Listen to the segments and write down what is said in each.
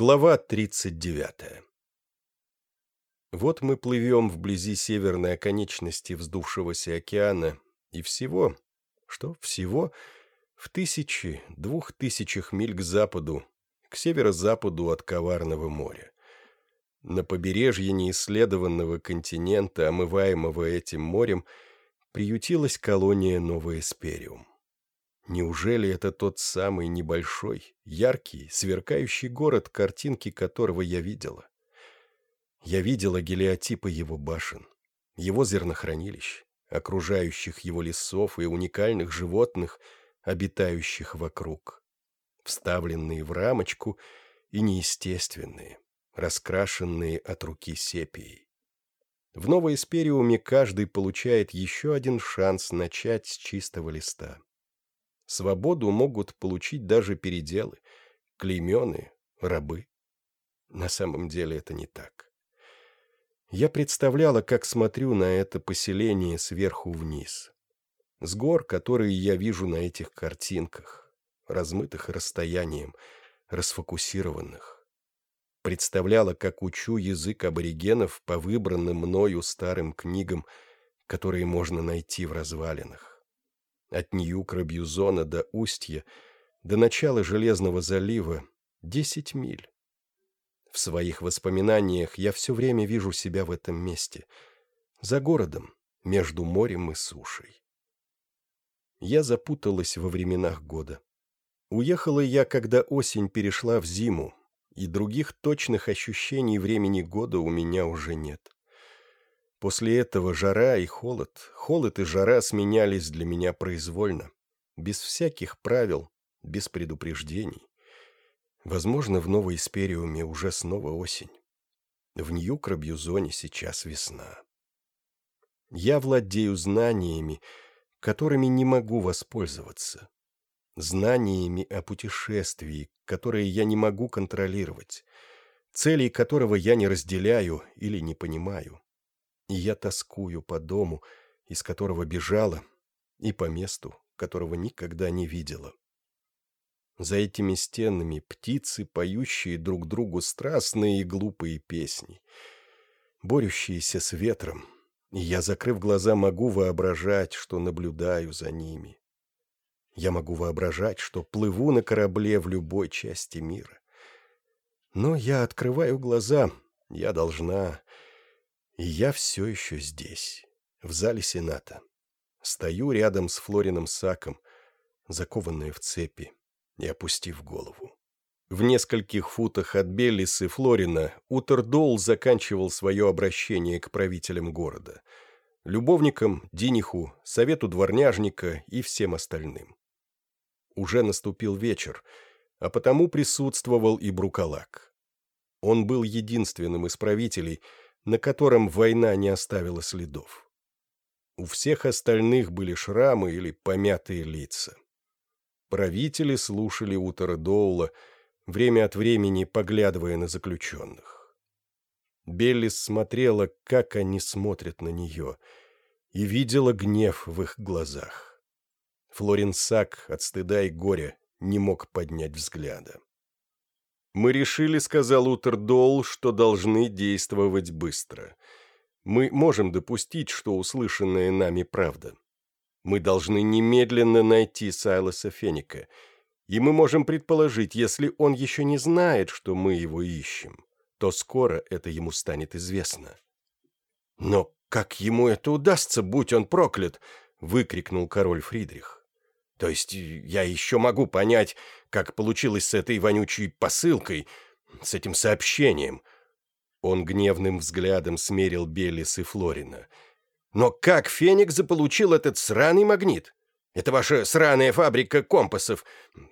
Глава 39 Вот мы плывем вблизи северной оконечности вздувшегося океана, и всего, что всего, в тысячи, двух тысячах миль к западу, к северо-западу от Коварного моря. На побережье неисследованного континента, омываемого этим морем, приютилась колония Новая Спериум. Неужели это тот самый небольшой, яркий, сверкающий город, картинки которого я видела? Я видела гелиотипы его башен, его зернохранилищ, окружающих его лесов и уникальных животных, обитающих вокруг, вставленные в рамочку и неестественные, раскрашенные от руки сепией. В Новой Эспериуме каждый получает еще один шанс начать с чистого листа. Свободу могут получить даже переделы, клеймены, рабы. На самом деле это не так. Я представляла, как смотрю на это поселение сверху вниз. С гор, которые я вижу на этих картинках, размытых расстоянием, расфокусированных. Представляла, как учу язык аборигенов по выбранным мною старым книгам, которые можно найти в развалинах. От Нью-Крабьюзона до Устья, до начала Железного залива, десять миль. В своих воспоминаниях я все время вижу себя в этом месте, за городом, между морем и сушей. Я запуталась во временах года. Уехала я, когда осень перешла в зиму, и других точных ощущений времени года у меня уже нет. После этого жара и холод, холод и жара сменялись для меня произвольно, без всяких правил, без предупреждений. Возможно, в Новой Испериуме уже снова осень. В Нью-Крабьюзоне сейчас весна. Я владею знаниями, которыми не могу воспользоваться. Знаниями о путешествии, которые я не могу контролировать, целей которого я не разделяю или не понимаю. Я тоскую по дому, из которого бежала, и по месту, которого никогда не видела. За этими стенами птицы, поющие друг другу страстные и глупые песни, борющиеся с ветром, и я, закрыв глаза, могу воображать, что наблюдаю за ними. Я могу воображать, что плыву на корабле в любой части мира. Но я открываю глаза, я должна, я все еще здесь, в зале Сената. Стою рядом с Флорином Саком, закованная в цепи, и опустив голову. В нескольких футах от Беллис Флорина Утердол заканчивал свое обращение к правителям города, любовникам, Диниху, совету дворняжника и всем остальным. Уже наступил вечер, а потому присутствовал и Брукалак. Он был единственным из правителей, на котором война не оставила следов. У всех остальных были шрамы или помятые лица. Правители слушали утро Доула, время от времени поглядывая на заключенных. Беллис смотрела, как они смотрят на нее, и видела гнев в их глазах. Флорин Сак от стыда и горя не мог поднять взгляда. «Мы решили, — сказал Утердол, — что должны действовать быстро. Мы можем допустить, что услышанное нами правда. Мы должны немедленно найти Сайлоса Феника, и мы можем предположить, если он еще не знает, что мы его ищем, то скоро это ему станет известно». «Но как ему это удастся, будь он проклят?» — выкрикнул король Фридрих. То есть я еще могу понять, как получилось с этой вонючей посылкой, с этим сообщением. Он гневным взглядом смерил Белис и Флорина. Но как Феникс заполучил этот сраный магнит? Это ваша сраная фабрика компасов.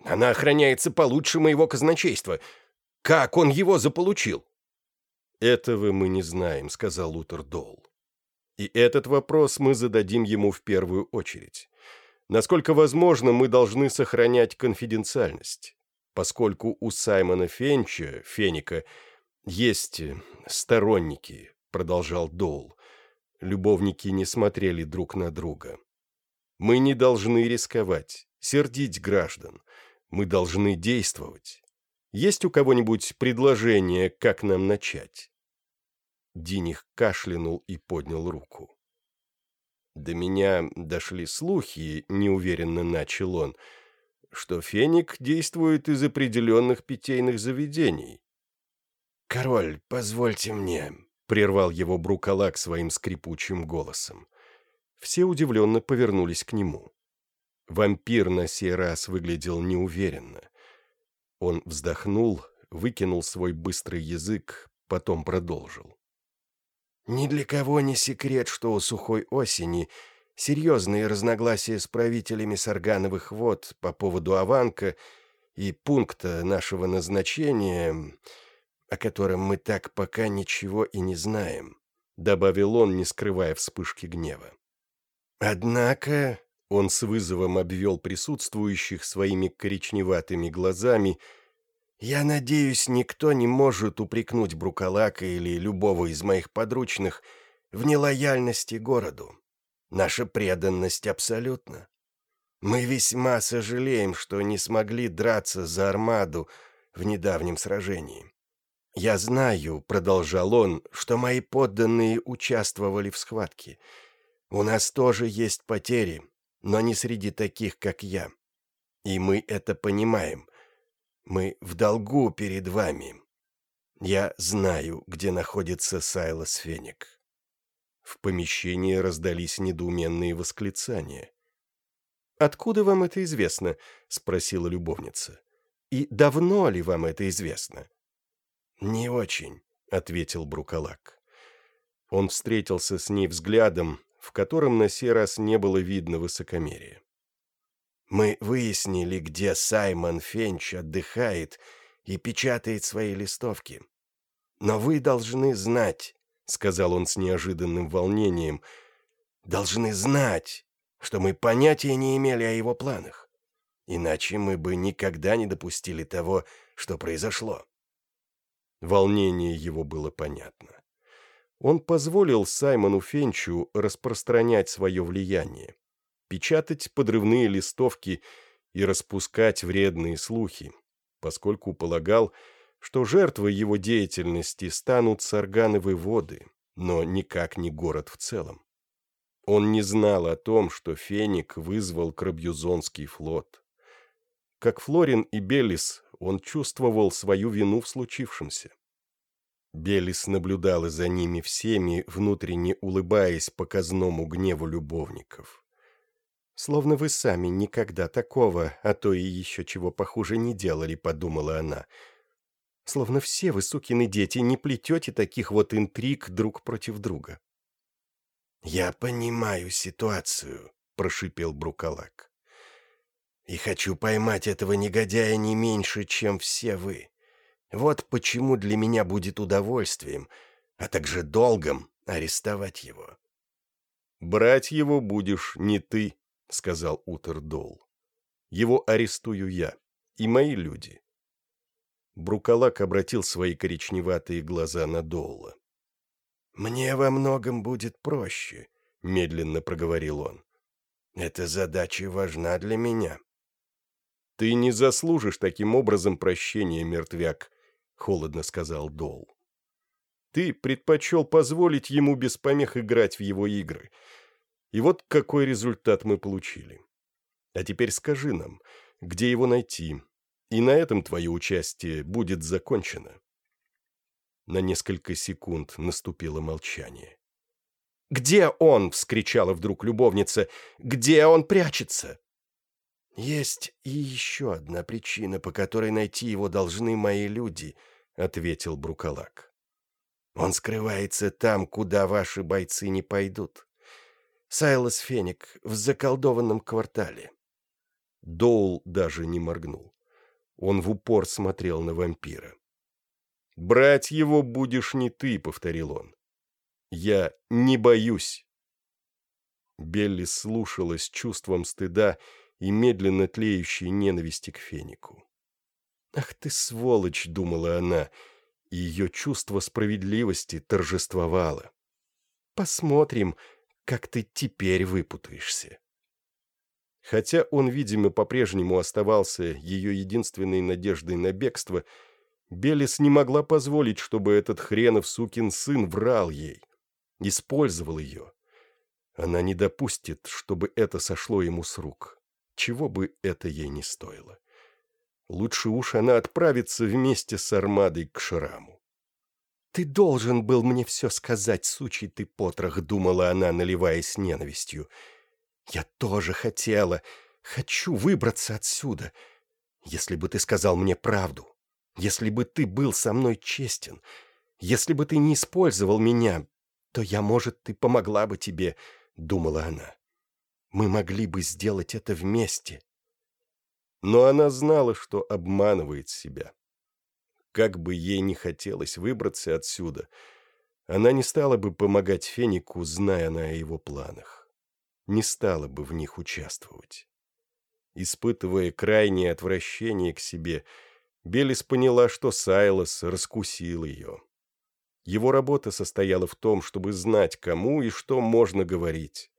Она охраняется получше моего казначейства. Как он его заполучил? «Этого мы не знаем», — сказал Лутер Долл. «И этот вопрос мы зададим ему в первую очередь. Насколько возможно, мы должны сохранять конфиденциальность, поскольку у Саймона Фенча, Феника, есть сторонники, продолжал Доул. Любовники не смотрели друг на друга. Мы не должны рисковать, сердить граждан. Мы должны действовать. Есть у кого-нибудь предложение, как нам начать?» Диних кашлянул и поднял руку. «До меня дошли слухи», — неуверенно начал он, «что феник действует из определенных питейных заведений». «Король, позвольте мне», — прервал его Брукалак своим скрипучим голосом. Все удивленно повернулись к нему. Вампир на сей раз выглядел неуверенно. Он вздохнул, выкинул свой быстрый язык, потом продолжил. Ни для кого не секрет, что у сухой осени серьезные разногласия с правителями Саргановых вод по поводу Аванка и пункта нашего назначения, о котором мы так пока ничего и не знаем, добавил он, не скрывая вспышки гнева. Однако он с вызовом обвел присутствующих своими коричневатыми глазами — я надеюсь, никто не может упрекнуть Брукалака или любого из моих подручных в нелояльности городу. Наша преданность абсолютна. Мы весьма сожалеем, что не смогли драться за армаду в недавнем сражении. Я знаю, — продолжал он, — что мои подданные участвовали в схватке. У нас тоже есть потери, но не среди таких, как я. И мы это понимаем — мы в долгу перед вами. Я знаю, где находится Сайлос Феник». В помещении раздались недоуменные восклицания. «Откуда вам это известно?» — спросила любовница. «И давно ли вам это известно?» «Не очень», — ответил Брукалак. Он встретился с ней взглядом, в котором на сей раз не было видно высокомерия. Мы выяснили, где Саймон Фенч отдыхает и печатает свои листовки. Но вы должны знать, — сказал он с неожиданным волнением, — должны знать, что мы понятия не имели о его планах. Иначе мы бы никогда не допустили того, что произошло. Волнение его было понятно. Он позволил Саймону Фенчу распространять свое влияние печатать подрывные листовки и распускать вредные слухи, поскольку полагал, что жертвой его деятельности станут саргановые воды, но никак не город в целом. Он не знал о том, что Феник вызвал Крабьюзонский флот. Как Флорин и Белис, он чувствовал свою вину в случившемся. Белис наблюдала за ними всеми, внутренне улыбаясь показному гневу любовников. «Словно вы сами никогда такого, а то и еще чего похуже не делали», — подумала она. «Словно все вы, сукины дети, не плетете таких вот интриг друг против друга». «Я понимаю ситуацию», — прошипел Брукалак. «И хочу поймать этого негодяя не меньше, чем все вы. Вот почему для меня будет удовольствием, а также долгом арестовать его». «Брать его будешь не ты», — сказал Утердол. «Его арестую я и мои люди». Брукалак обратил свои коричневатые глаза на Долла. «Мне во многом будет проще», — медленно проговорил он. «Эта задача важна для меня». «Ты не заслужишь таким образом прощения, мертвяк», — холодно сказал Дол. «Ты предпочел позволить ему без помех играть в его игры, и вот какой результат мы получили. А теперь скажи нам, где его найти, и на этом твое участие будет закончено. На несколько секунд наступило молчание. «Где он?» — вскричала вдруг любовница. «Где он прячется?» «Есть и еще одна причина, по которой найти его должны мои люди», — ответил Брукалак. «Он скрывается там, куда ваши бойцы не пойдут. Сайлос Феник в заколдованном квартале. Доул даже не моргнул. Он в упор смотрел на вампира. «Брать его будешь не ты», — повторил он. «Я не боюсь». Белли слушала с чувством стыда и медленно тлеющей ненависти к Фенику. «Ах ты сволочь!» — думала она, и ее чувство справедливости торжествовало. «Посмотрим, как ты теперь выпутаешься. Хотя он, видимо, по-прежнему оставался ее единственной надеждой на бегство, Белис не могла позволить, чтобы этот хренов сукин сын врал ей, использовал ее. Она не допустит, чтобы это сошло ему с рук, чего бы это ей не стоило. Лучше уж она отправится вместе с армадой к Шраму. «Ты должен был мне все сказать, сучий ты потрох», — думала она, наливаясь ненавистью. «Я тоже хотела, хочу выбраться отсюда. Если бы ты сказал мне правду, если бы ты был со мной честен, если бы ты не использовал меня, то я, может, ты помогла бы тебе», — думала она. «Мы могли бы сделать это вместе» но она знала, что обманывает себя. Как бы ей не хотелось выбраться отсюда, она не стала бы помогать Фенику, зная она о его планах. Не стала бы в них участвовать. Испытывая крайнее отвращение к себе, Белис поняла, что Сайлос раскусил ее. Его работа состояла в том, чтобы знать, кому и что можно говорить,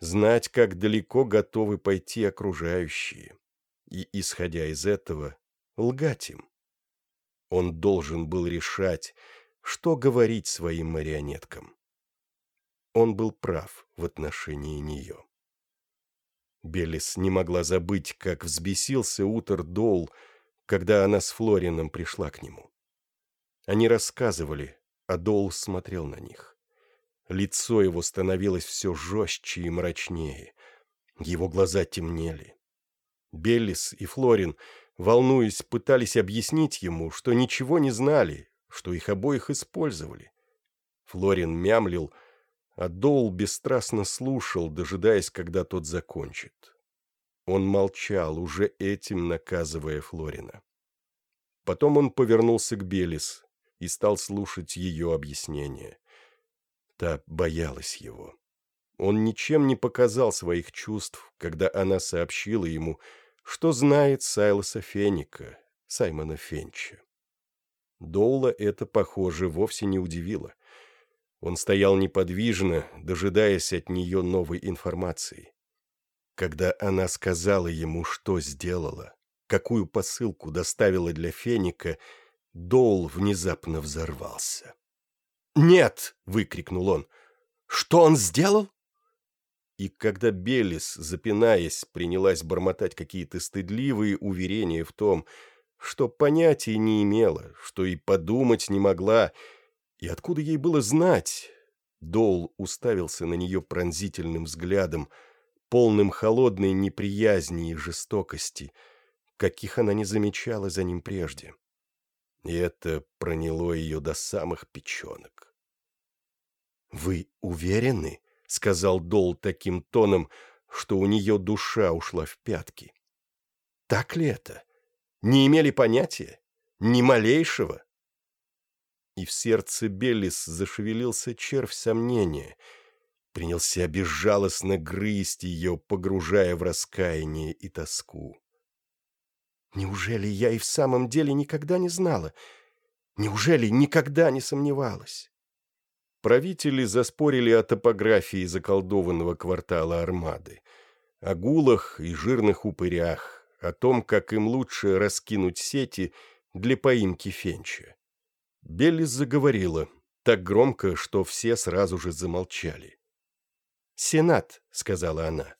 знать, как далеко готовы пойти окружающие и, исходя из этого, лгать им. Он должен был решать, что говорить своим марионеткам. Он был прав в отношении нее. Белис не могла забыть, как взбесился Утер Дол, когда она с Флорином пришла к нему. Они рассказывали, а Дол смотрел на них. Лицо его становилось все жестче и мрачнее. Его глаза темнели. Беллис и Флорин, волнуясь, пытались объяснить ему, что ничего не знали, что их обоих использовали. Флорин мямлил, а Доул бесстрастно слушал, дожидаясь, когда тот закончит. Он молчал, уже этим наказывая Флорина. Потом он повернулся к Белис и стал слушать ее объяснение. Та боялась его. Он ничем не показал своих чувств, когда она сообщила ему, что знает Сайлоса Феника, Саймона Фенча. Доула это, похоже, вовсе не удивило. Он стоял неподвижно, дожидаясь от нее новой информации. Когда она сказала ему, что сделала, какую посылку доставила для Феника, Доул внезапно взорвался. «Нет!» — выкрикнул он. «Что он сделал?» И когда Белис, запинаясь, принялась бормотать какие-то стыдливые уверения в том, что понятия не имела, что и подумать не могла, и откуда ей было знать, Дол уставился на нее пронзительным взглядом, полным холодной неприязни и жестокости, каких она не замечала за ним прежде. И это проняло ее до самых печенок. «Вы уверены?» — сказал Дол таким тоном, что у нее душа ушла в пятки. «Так ли это? Не имели понятия? Ни малейшего?» И в сердце Беллис зашевелился червь сомнения, принялся безжалостно грызть ее, погружая в раскаяние и тоску. «Неужели я и в самом деле никогда не знала? Неужели никогда не сомневалась?» Правители заспорили о топографии заколдованного квартала Армады, о гулах и жирных упырях, о том, как им лучше раскинуть сети для поимки Фенча. Беллис заговорила, так громко, что все сразу же замолчали. «Сенат», — сказала она.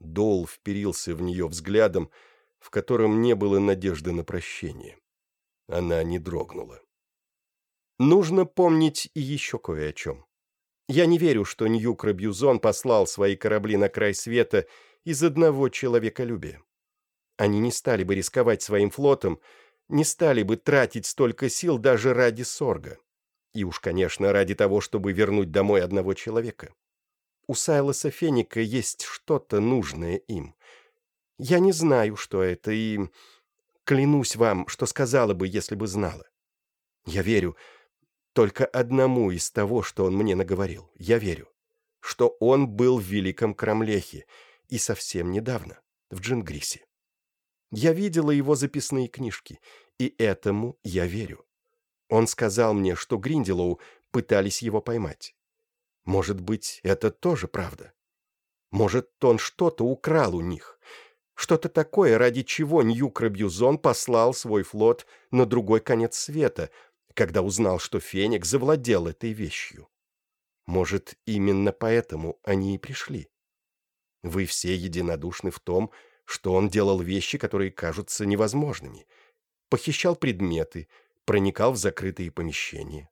Дол вперился в нее взглядом, в котором не было надежды на прощение. Она не дрогнула. Нужно помнить и еще кое о чем. Я не верю, что Ньюк Рабьюзон послал свои корабли на край света из одного человеколюбия. Они не стали бы рисковать своим флотом, не стали бы тратить столько сил даже ради Сорга. И уж, конечно, ради того, чтобы вернуть домой одного человека. У Сайлоса Феника есть что-то нужное им. Я не знаю, что это, и клянусь вам, что сказала бы, если бы знала. Я верю, только одному из того, что он мне наговорил, я верю. Что он был в Великом Крамлехе и совсем недавно, в Джингрисе. Я видела его записные книжки, и этому я верю. Он сказал мне, что Гринделоу пытались его поймать. Может быть, это тоже правда? Может, он что-то украл у них? Что-то такое, ради чего Нью-Крабьюзон послал свой флот на другой конец света, когда узнал, что Феник завладел этой вещью. Может, именно поэтому они и пришли. Вы все единодушны в том, что он делал вещи, которые кажутся невозможными. Похищал предметы, проникал в закрытые помещения.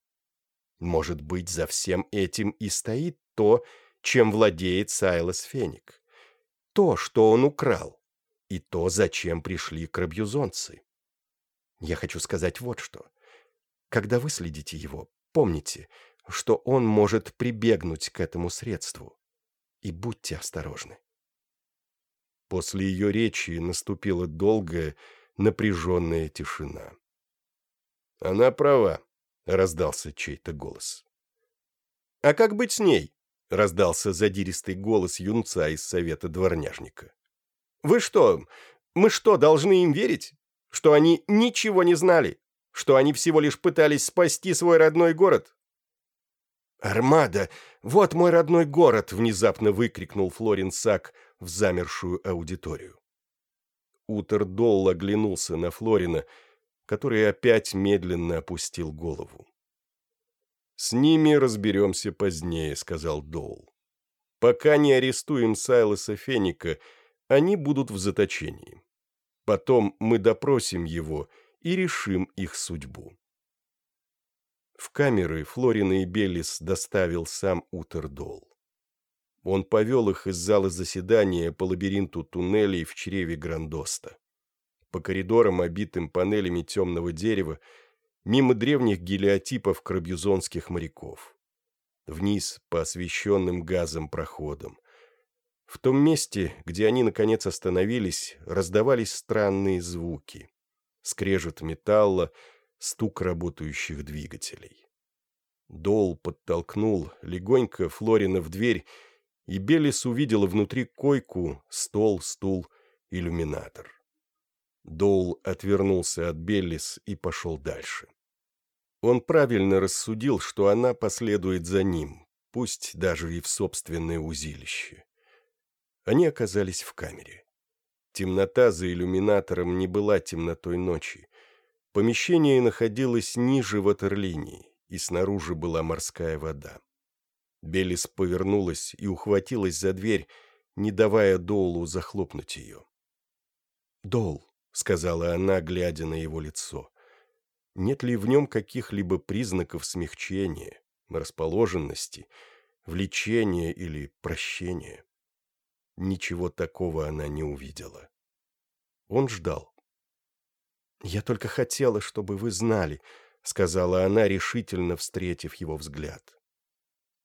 Может быть, за всем этим и стоит то, чем владеет Сайлос Феник. То, что он украл, и то, зачем пришли крабьюзонцы. Я хочу сказать вот что. Когда вы следите его, помните, что он может прибегнуть к этому средству. И будьте осторожны. После ее речи наступила долгая, напряженная тишина. «Она права», — раздался чей-то голос. «А как быть с ней?» — раздался задиристый голос юнца из совета дворняжника. «Вы что, мы что, должны им верить? Что они ничего не знали? Что они всего лишь пытались спасти свой родной город?» «Армада! Вот мой родной город!» — внезапно выкрикнул Флорин Сак в замершую аудиторию. Утер Долл оглянулся на Флорина, который опять медленно опустил голову. «С ними разберемся позднее», — сказал Доул. «Пока не арестуем Сайлоса Феника, они будут в заточении. Потом мы допросим его и решим их судьбу». В камеры Флорина и Беллис доставил сам Утердол. Он повел их из зала заседания по лабиринту туннелей в чреве Грандоста. По коридорам, обитым панелями темного дерева, мимо древних гелиотипов крабьюзонских моряков. Вниз по освещенным газом проходам. В том месте, где они, наконец, остановились, раздавались странные звуки. Скрежет металла, стук работающих двигателей. Дол подтолкнул легонько Флорина в дверь и Белис увидела внутри койку, стол, стул, иллюминатор. Доул отвернулся от Беллис и пошел дальше. Он правильно рассудил, что она последует за ним, пусть даже и в собственное узилище. Они оказались в камере. Темнота за иллюминатором не была темнотой ночи. Помещение находилось ниже ватерлинии, и снаружи была морская вода. Белис повернулась и ухватилась за дверь, не давая Доулу захлопнуть ее. «Доул», — сказала она, глядя на его лицо, — «нет ли в нем каких-либо признаков смягчения, расположенности, влечения или прощения?» Ничего такого она не увидела. Он ждал. «Я только хотела, чтобы вы знали», — сказала она, решительно встретив его взгляд.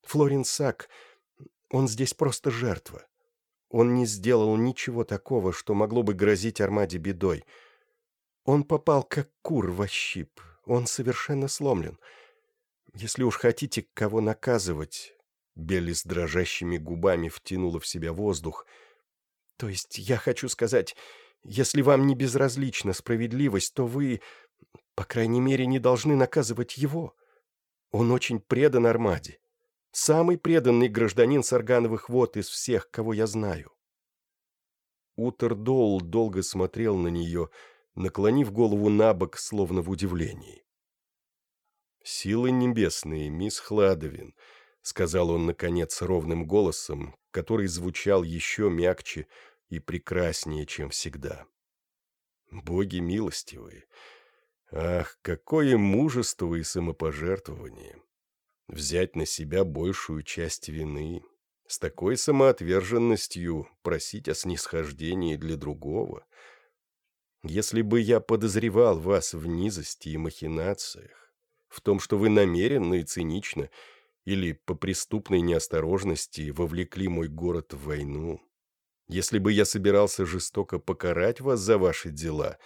Флорин Сак, он здесь просто жертва. Он не сделал ничего такого, что могло бы грозить Армаде бедой. Он попал как кур во щип. Он совершенно сломлен. Если уж хотите кого наказывать... Белли с дрожащими губами втянула в себя воздух. То есть я хочу сказать, если вам не безразлична справедливость, то вы, по крайней мере, не должны наказывать его. Он очень предан Армаде. Самый преданный гражданин Саргановых вод из всех, кого я знаю. Утердоул долго смотрел на нее, наклонив голову на бок, словно в удивлении. «Силы небесные, мисс Хладовин», — сказал он, наконец, ровным голосом, который звучал еще мягче и прекраснее, чем всегда. «Боги милостивые! Ах, какое мужество и самопожертвование! взять на себя большую часть вины, с такой самоотверженностью просить о снисхождении для другого. Если бы я подозревал вас в низости и махинациях, в том, что вы намеренно и цинично или по преступной неосторожности вовлекли мой город в войну, если бы я собирался жестоко покарать вас за ваши дела,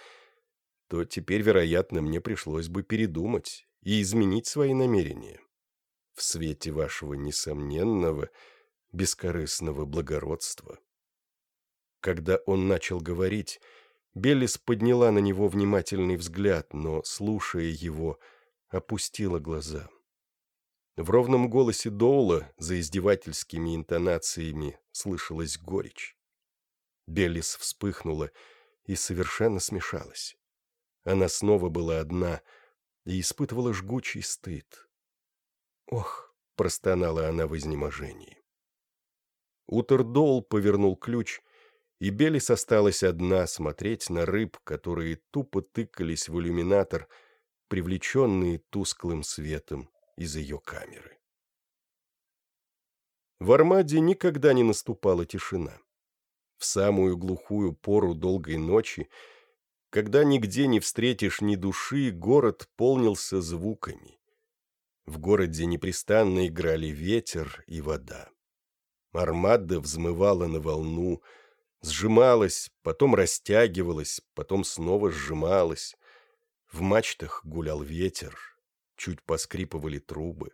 то теперь, вероятно, мне пришлось бы передумать и изменить свои намерения в свете вашего несомненного, бескорыстного благородства. Когда он начал говорить, Беллис подняла на него внимательный взгляд, но, слушая его, опустила глаза. В ровном голосе Доула за издевательскими интонациями слышалась горечь. Беллис вспыхнула и совершенно смешалась. Она снова была одна и испытывала жгучий стыд. «Ох!» — простонала она в изнеможении. Утердол повернул ключ, и Белис осталась одна смотреть на рыб, которые тупо тыкались в иллюминатор, привлеченные тусклым светом из ее камеры. В Армаде никогда не наступала тишина. В самую глухую пору долгой ночи, когда нигде не встретишь ни души, город полнился звуками. В городе непрестанно играли ветер и вода. Армада взмывала на волну, сжималась, потом растягивалась, потом снова сжималась. В мачтах гулял ветер, чуть поскрипывали трубы.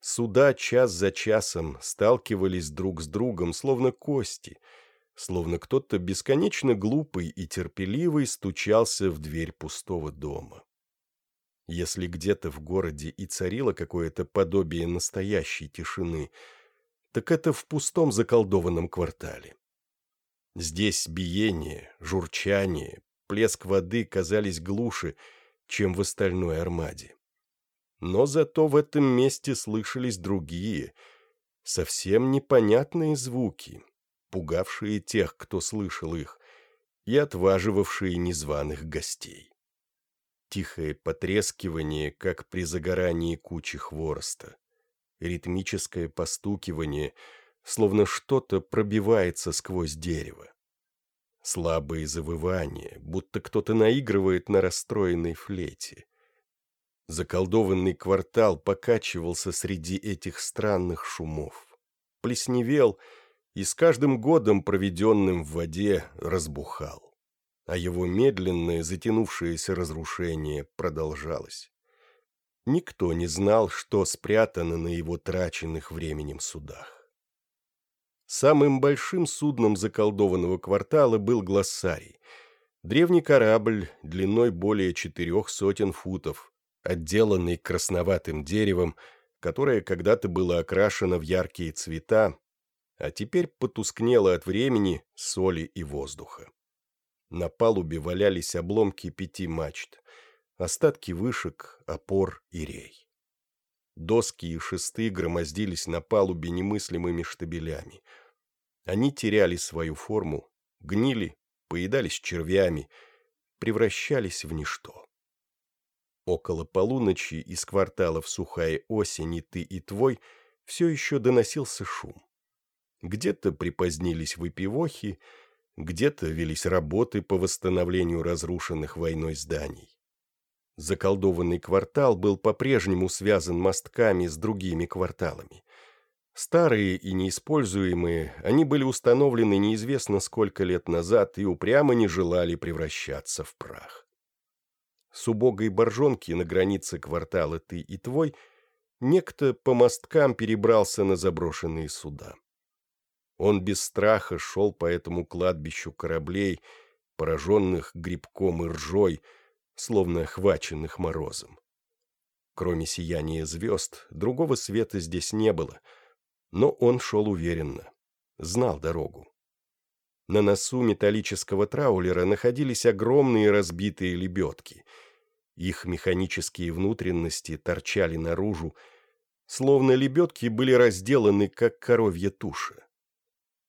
Суда час за часом сталкивались друг с другом, словно кости, словно кто-то бесконечно глупый и терпеливый стучался в дверь пустого дома. Если где-то в городе и царило какое-то подобие настоящей тишины, так это в пустом заколдованном квартале. Здесь биение, журчание, плеск воды казались глуше, чем в остальной армаде. Но зато в этом месте слышались другие, совсем непонятные звуки, пугавшие тех, кто слышал их, и отваживавшие незваных гостей. Тихое потрескивание, как при загорании кучи хвороста. Ритмическое постукивание, словно что-то пробивается сквозь дерево. Слабые завывания, будто кто-то наигрывает на расстроенной флейте. Заколдованный квартал покачивался среди этих странных шумов. Плесневел и с каждым годом, проведенным в воде, разбухал. А его медленное, затянувшееся разрушение продолжалось. Никто не знал, что спрятано на его траченных временем судах. Самым большим судном заколдованного квартала был глоссарий. Древний корабль длиной более четырех сотен футов, отделанный красноватым деревом, которое когда-то было окрашено в яркие цвета, а теперь потускнело от времени, соли и воздуха. На палубе валялись обломки пяти мачт, остатки вышек, опор и рей. Доски и шесты громоздились на палубе немыслимыми штабелями. Они теряли свою форму, гнили, поедались червями, превращались в ничто. Около полуночи из кварталов «Сухая осень» и «Ты и твой» все еще доносился шум. Где-то припозднились выпивохи, где-то велись работы по восстановлению разрушенных войной зданий. Заколдованный квартал был по-прежнему связан мостками с другими кварталами. Старые и неиспользуемые, они были установлены неизвестно сколько лет назад и упрямо не желали превращаться в прах с убогой боржонки на границе квартала «Ты и твой» некто по мосткам перебрался на заброшенные суда. Он без страха шел по этому кладбищу кораблей, пораженных грибком и ржой, словно охваченных морозом. Кроме сияния звезд, другого света здесь не было, но он шел уверенно, знал дорогу. На носу металлического траулера находились огромные разбитые лебедки. Их механические внутренности торчали наружу, словно лебедки были разделаны, как коровья туша.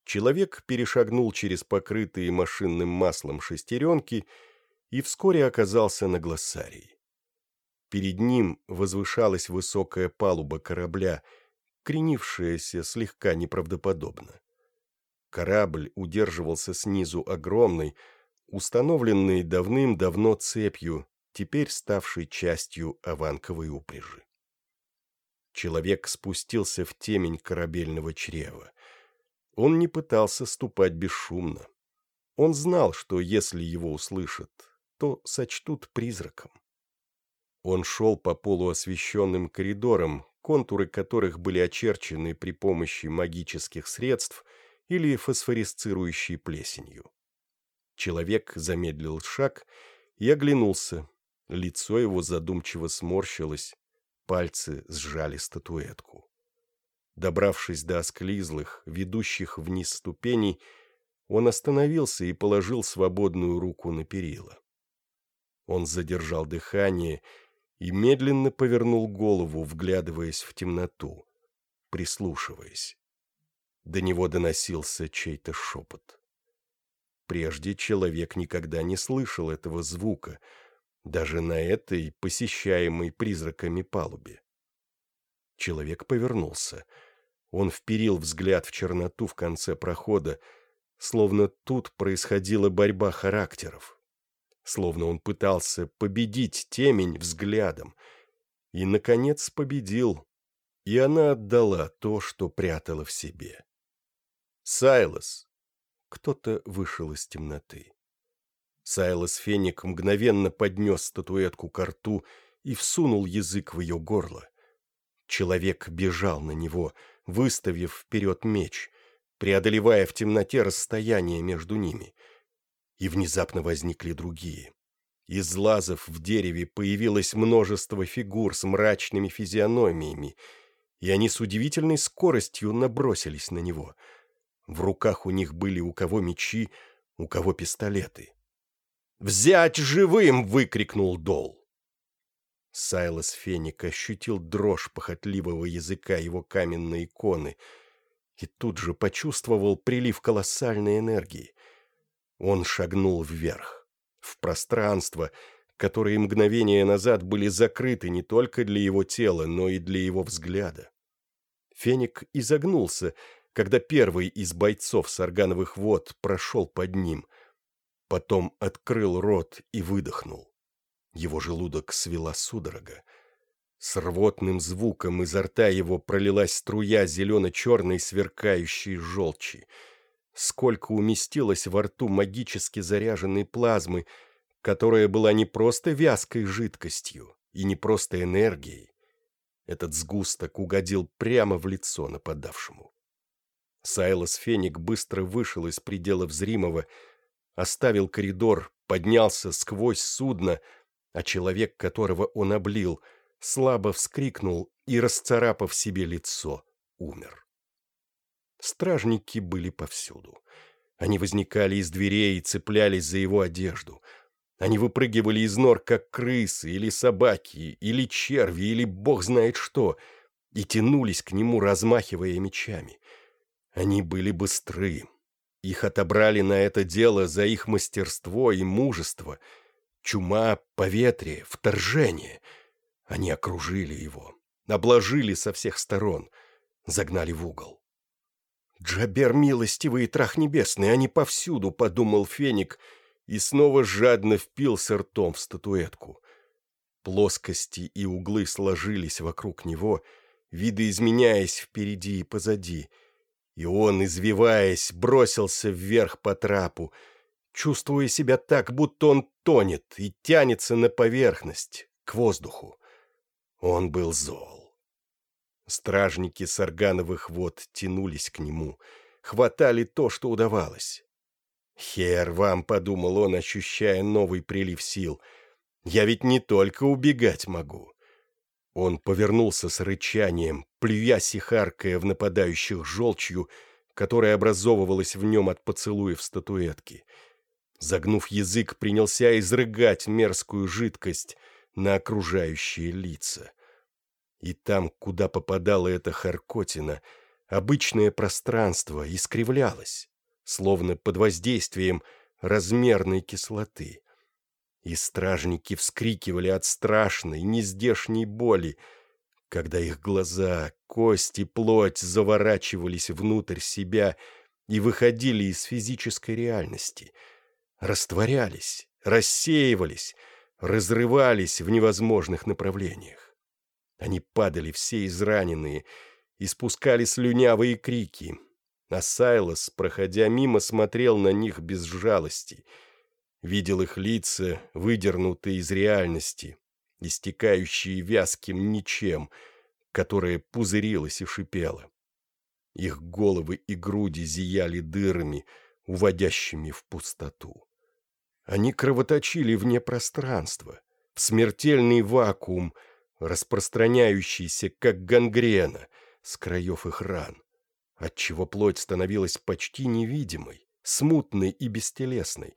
Человек перешагнул через покрытые машинным маслом шестеренки и вскоре оказался на глоссарии. Перед ним возвышалась высокая палуба корабля, кренившаяся слегка неправдоподобно. Корабль удерживался снизу огромной, установленной давным-давно цепью, теперь ставшей частью аванковой упряжи. Человек спустился в темень корабельного чрева. Он не пытался ступать бесшумно. Он знал, что если его услышат, то сочтут призраком. Он шел по полуосвещенным коридорам, контуры которых были очерчены при помощи магических средств – или фосфорисцирующей плесенью. Человек замедлил шаг и оглянулся. Лицо его задумчиво сморщилось, пальцы сжали статуэтку. Добравшись до осклизлых, ведущих вниз ступеней, он остановился и положил свободную руку на перила. Он задержал дыхание и медленно повернул голову, вглядываясь в темноту, прислушиваясь. До него доносился чей-то шепот. Прежде человек никогда не слышал этого звука, даже на этой, посещаемой призраками палубе. Человек повернулся. Он вперил взгляд в черноту в конце прохода, словно тут происходила борьба характеров. Словно он пытался победить темень взглядом. И, наконец, победил. И она отдала то, что прятала в себе. «Сайлос!» Кто-то вышел из темноты. Сайлос Феник мгновенно поднес статуэтку к рту и всунул язык в ее горло. Человек бежал на него, выставив вперед меч, преодолевая в темноте расстояние между ними. И внезапно возникли другие. Из лазов в дереве появилось множество фигур с мрачными физиономиями, и они с удивительной скоростью набросились на него — в руках у них были у кого мечи, у кого пистолеты. «Взять живым!» — выкрикнул Дол. Сайлос Феник ощутил дрожь похотливого языка его каменной иконы и тут же почувствовал прилив колоссальной энергии. Он шагнул вверх, в пространство, которые мгновение назад были закрыты не только для его тела, но и для его взгляда. Феник изогнулся, когда первый из бойцов саргановых вод прошел под ним. Потом открыл рот и выдохнул. Его желудок свела судорога. С рвотным звуком изо рта его пролилась струя зелено-черной сверкающей желчи. Сколько уместилось во рту магически заряженной плазмы, которая была не просто вязкой жидкостью и не просто энергией. Этот сгусток угодил прямо в лицо нападавшему. Сайлос Феник быстро вышел из пределов зримого, оставил коридор, поднялся сквозь судно, а человек, которого он облил, слабо вскрикнул и, расцарапав себе лицо, умер. Стражники были повсюду. Они возникали из дверей и цеплялись за его одежду. Они выпрыгивали из нор, как крысы, или собаки, или черви, или бог знает что, и тянулись к нему, размахивая мечами — они были быстры. Их отобрали на это дело за их мастерство и мужество. Чума, поветрие, вторжение. Они окружили его, обложили со всех сторон, загнали в угол. «Джабер милостивый и трах небесный, они повсюду», — подумал Феник, и снова жадно впился ртом в статуэтку. Плоскости и углы сложились вокруг него, видоизменяясь впереди и позади — и он, извиваясь, бросился вверх по трапу, чувствуя себя так, будто он тонет и тянется на поверхность, к воздуху. Он был зол. Стражники саргановых вод тянулись к нему, хватали то, что удавалось. «Хер вам», — подумал он, ощущая новый прилив сил, — «я ведь не только убегать могу. Он повернулся с рычанием, плюясь и харкая в нападающих желчью, которая образовывалась в нем от поцелуев статуэтки. Загнув язык, принялся изрыгать мерзкую жидкость на окружающие лица. И там, куда попадала эта харкотина, обычное пространство искривлялось, словно под воздействием размерной кислоты и стражники вскрикивали от страшной, нездешней боли, когда их глаза, кости, плоть заворачивались внутрь себя и выходили из физической реальности, растворялись, рассеивались, разрывались в невозможных направлениях. Они падали все израненные, испускали слюнявые крики, а Сайлос, проходя мимо, смотрел на них без жалости — видел их лица, выдернутые из реальности, истекающие вязким ничем, которое пузырилось и шипело. Их головы и груди зияли дырами, уводящими в пустоту. Они кровоточили вне пространства, в смертельный вакуум, распространяющийся, как гангрена, с краев их ран, отчего плоть становилась почти невидимой, смутной и бестелесной,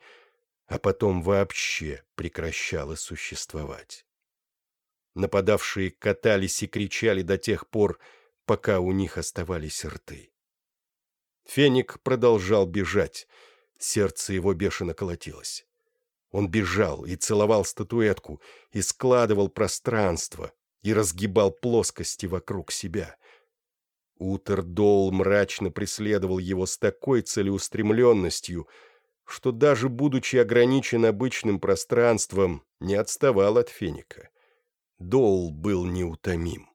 а потом вообще прекращала существовать. Нападавшие катались и кричали до тех пор, пока у них оставались рты. Феник продолжал бежать, сердце его бешено колотилось. Он бежал и целовал статуэтку, и складывал пространство, и разгибал плоскости вокруг себя. Утердол мрачно преследовал его с такой целеустремленностью, что даже будучи ограничен обычным пространством, не отставал от Феника. Доул был неутомим.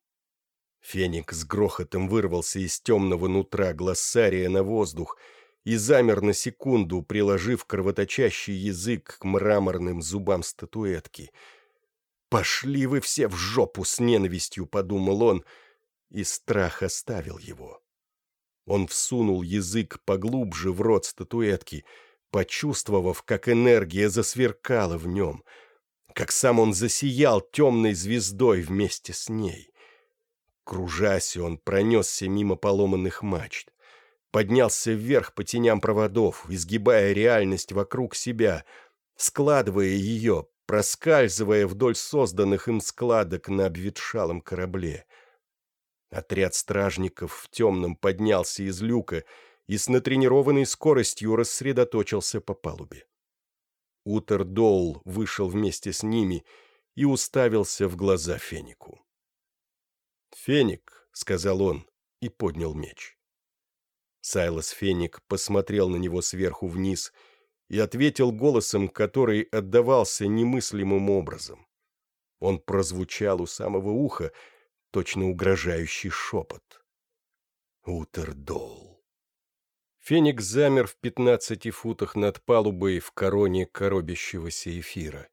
Феник с грохотом вырвался из темного нутра глоссария на воздух — и замер на секунду, приложив кровоточащий язык к мраморным зубам статуэтки. «Пошли вы все в жопу с ненавистью!» — подумал он, и страх оставил его. Он всунул язык поглубже в рот статуэтки, почувствовав, как энергия засверкала в нем, как сам он засиял темной звездой вместе с ней. Кружась, он пронесся мимо поломанных мачт поднялся вверх по теням проводов, изгибая реальность вокруг себя, складывая ее, проскальзывая вдоль созданных им складок на обветшалом корабле. Отряд стражников в темном поднялся из люка и с натренированной скоростью рассредоточился по палубе. Утер Доул вышел вместе с ними и уставился в глаза Фенику. «Феник», — сказал он и поднял меч. Сайлос Феник посмотрел на него сверху вниз и ответил голосом, который отдавался немыслимым образом. Он прозвучал у самого уха, точно угрожающий шепот. Утердол. Феникс замер в пятнадцати футах над палубой в короне коробящегося эфира.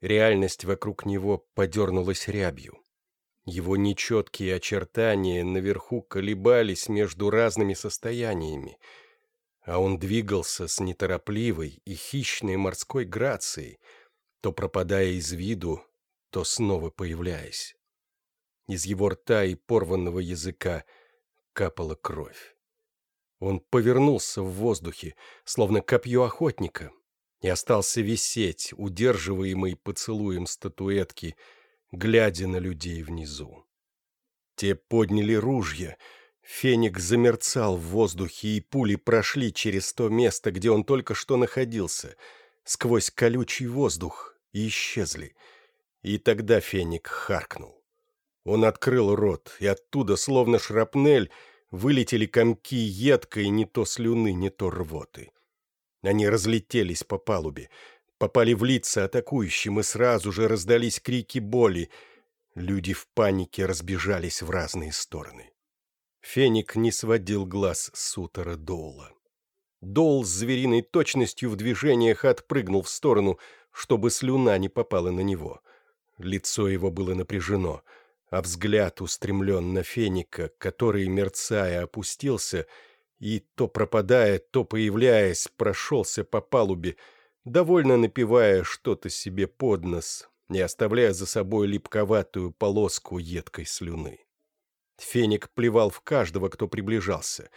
Реальность вокруг него подернулась рябью. Его нечеткие очертания наверху колебались между разными состояниями, а он двигался с неторопливой и хищной морской грацией, то пропадая из виду, то снова появляясь. Из его рта и порванного языка капала кровь. Он повернулся в воздухе, словно копье охотника, и остался висеть, удерживаемый поцелуем статуэтки — глядя на людей внизу. Те подняли ружья. Феник замерцал в воздухе, и пули прошли через то место, где он только что находился, сквозь колючий воздух, и исчезли. И тогда Феник харкнул. Он открыл рот, и оттуда, словно шрапнель, вылетели комки едкой не то слюны, не то рвоты. Они разлетелись по палубе, попали в лица атакующим, и сразу же раздались крики боли. Люди в панике разбежались в разные стороны. Феник не сводил глаз с утора Доула. Доул с звериной точностью в движениях отпрыгнул в сторону, чтобы слюна не попала на него. Лицо его было напряжено, а взгляд устремлен на Феника, который, мерцая, опустился и, то пропадая, то появляясь, прошелся по палубе, довольно напивая что-то себе под нос, не оставляя за собой липковатую полоску едкой слюны. Феник плевал в каждого, кто приближался,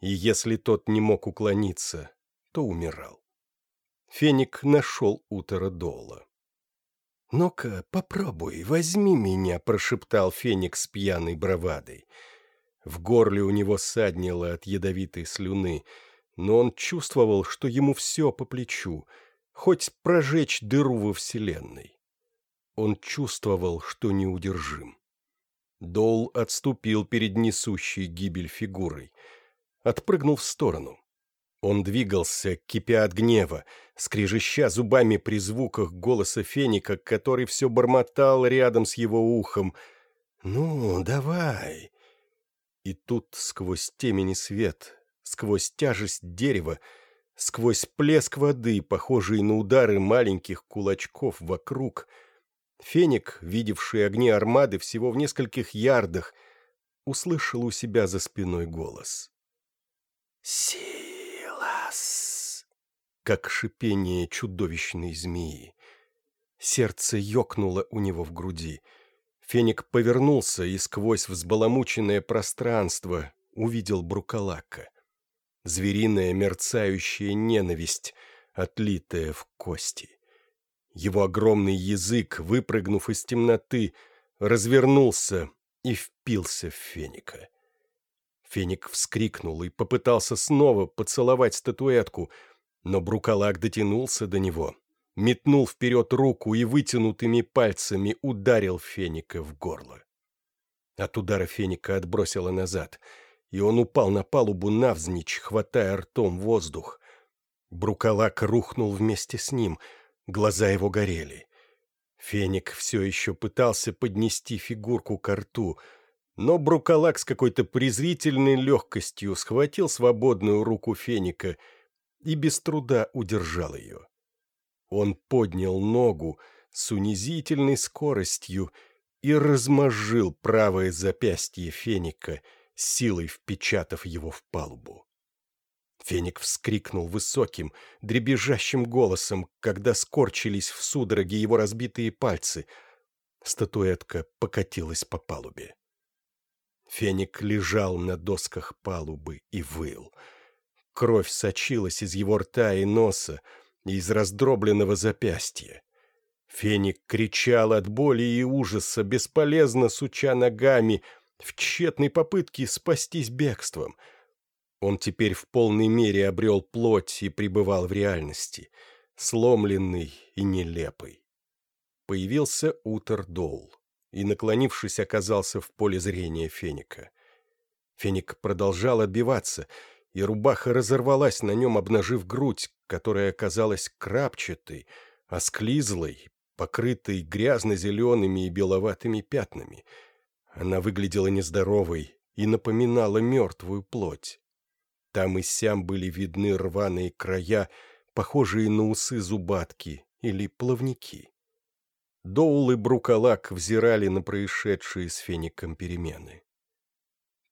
и если тот не мог уклониться, то умирал. Феник нашел утро Дола. «Ну-ка, попробуй, возьми меня», — прошептал Феник с пьяной бравадой. В горле у него саднило от ядовитой слюны, но он чувствовал, что ему все по плечу — хоть прожечь дыру во Вселенной. Он чувствовал, что неудержим. Дол отступил перед несущей гибель фигурой, отпрыгнул в сторону. Он двигался, кипя от гнева, скрежеща зубами при звуках голоса Феника, который все бормотал рядом с его ухом. «Ну, давай!» И тут, сквозь темень и свет, сквозь тяжесть дерева, Сквозь плеск воды, похожий на удары маленьких кулачков вокруг, Феник, видевший огни армады всего в нескольких ярдах, услышал у себя за спиной голос. «Силас!» Как шипение чудовищной змеи. Сердце ёкнуло у него в груди. Феник повернулся и сквозь взбаламученное пространство увидел Брукалака. Звериная мерцающая ненависть, отлитая в кости. Его огромный язык, выпрыгнув из темноты, развернулся и впился в Феника. Феник вскрикнул и попытался снова поцеловать статуэтку, но Брукалак дотянулся до него, метнул вперед руку и вытянутыми пальцами ударил Феника в горло. От удара Феника отбросило назад, и он упал на палубу навзничь, хватая ртом воздух. Брукалак рухнул вместе с ним, глаза его горели. Феник все еще пытался поднести фигурку к рту, но Брукалак с какой-то презрительной легкостью схватил свободную руку Феника и без труда удержал ее. Он поднял ногу с унизительной скоростью и размозжил правое запястье Феника, силой впечатав его в палубу. Феник вскрикнул высоким, дребезжащим голосом, когда скорчились в судороге его разбитые пальцы. Статуэтка покатилась по палубе. Феник лежал на досках палубы и выл. Кровь сочилась из его рта и носа, из раздробленного запястья. Феник кричал от боли и ужаса, бесполезно суча ногами, в тщетной попытке спастись бегством — он теперь в полной мере обрел плоть и пребывал в реальности, сломленный и нелепый. Появился Утер Доул и, наклонившись, оказался в поле зрения Феника. Феник продолжал отбиваться, и рубаха разорвалась на нем, обнажив грудь, которая оказалась крапчатой, осклизлой, покрытой грязно-зелеными и беловатыми пятнами. Она выглядела нездоровой и напоминала мертвую плоть. Там и сям были видны рваные края, похожие на усы зубатки или плавники. Доул и Брукалак взирали на происшедшие с Феником перемены.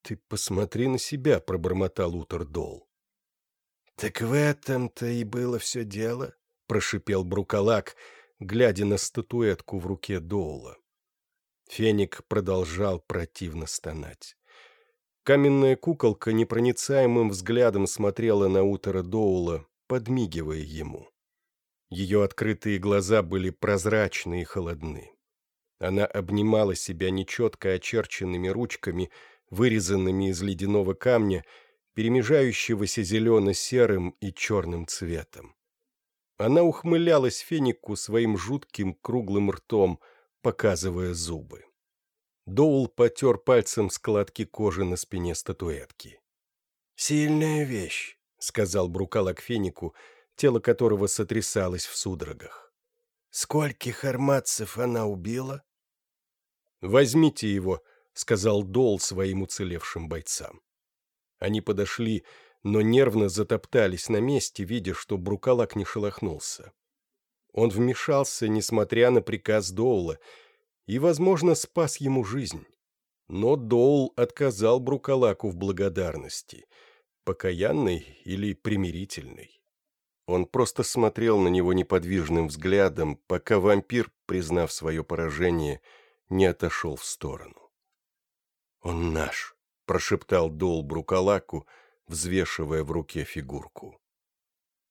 «Ты посмотри на себя», — пробормотал Утер Доул. «Так в этом-то и было все дело», — прошипел Брукалак, глядя на статуэтку в руке Доула. Феник продолжал противно стонать. Каменная куколка непроницаемым взглядом смотрела на утро Доула, подмигивая ему. Ее открытые глаза были прозрачны и холодны. Она обнимала себя нечетко очерченными ручками, вырезанными из ледяного камня, перемежающегося зелено-серым и черным цветом. Она ухмылялась фенику своим жутким круглым ртом, показывая зубы. Доул потер пальцем складки кожи на спине статуэтки. «Сильная вещь», — сказал Брукала к фенику, тело которого сотрясалось в судорогах. «Скольких арматцев она убила?» «Возьмите его», — сказал Дол своим уцелевшим бойцам. Они подошли, но нервно затоптались на месте, видя, что Брукалак не шелохнулся. Он вмешался, несмотря на приказ Доула, — и, возможно, спас ему жизнь. Но Доул отказал Брукалаку в благодарности, покаянной или примирительной. Он просто смотрел на него неподвижным взглядом, пока вампир, признав свое поражение, не отошел в сторону. «Он наш», — прошептал Дол Брукалаку, взвешивая в руке фигурку.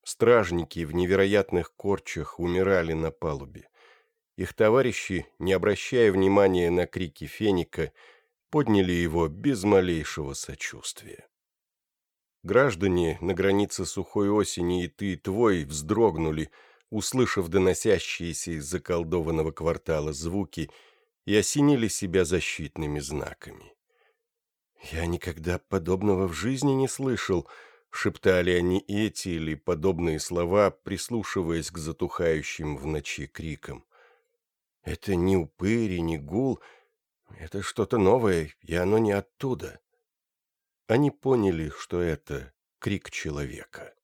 Стражники в невероятных корчах умирали на палубе. Их товарищи, не обращая внимания на крики Феника, подняли его без малейшего сочувствия. Граждане на границе сухой осени и ты, твой вздрогнули, услышав доносящиеся из заколдованного квартала звуки, и осенили себя защитными знаками. «Я никогда подобного в жизни не слышал», — шептали они эти или подобные слова, прислушиваясь к затухающим в ночи крикам. Это не упырь не гул, это что-то новое, и оно не оттуда. Они поняли, что это крик человека.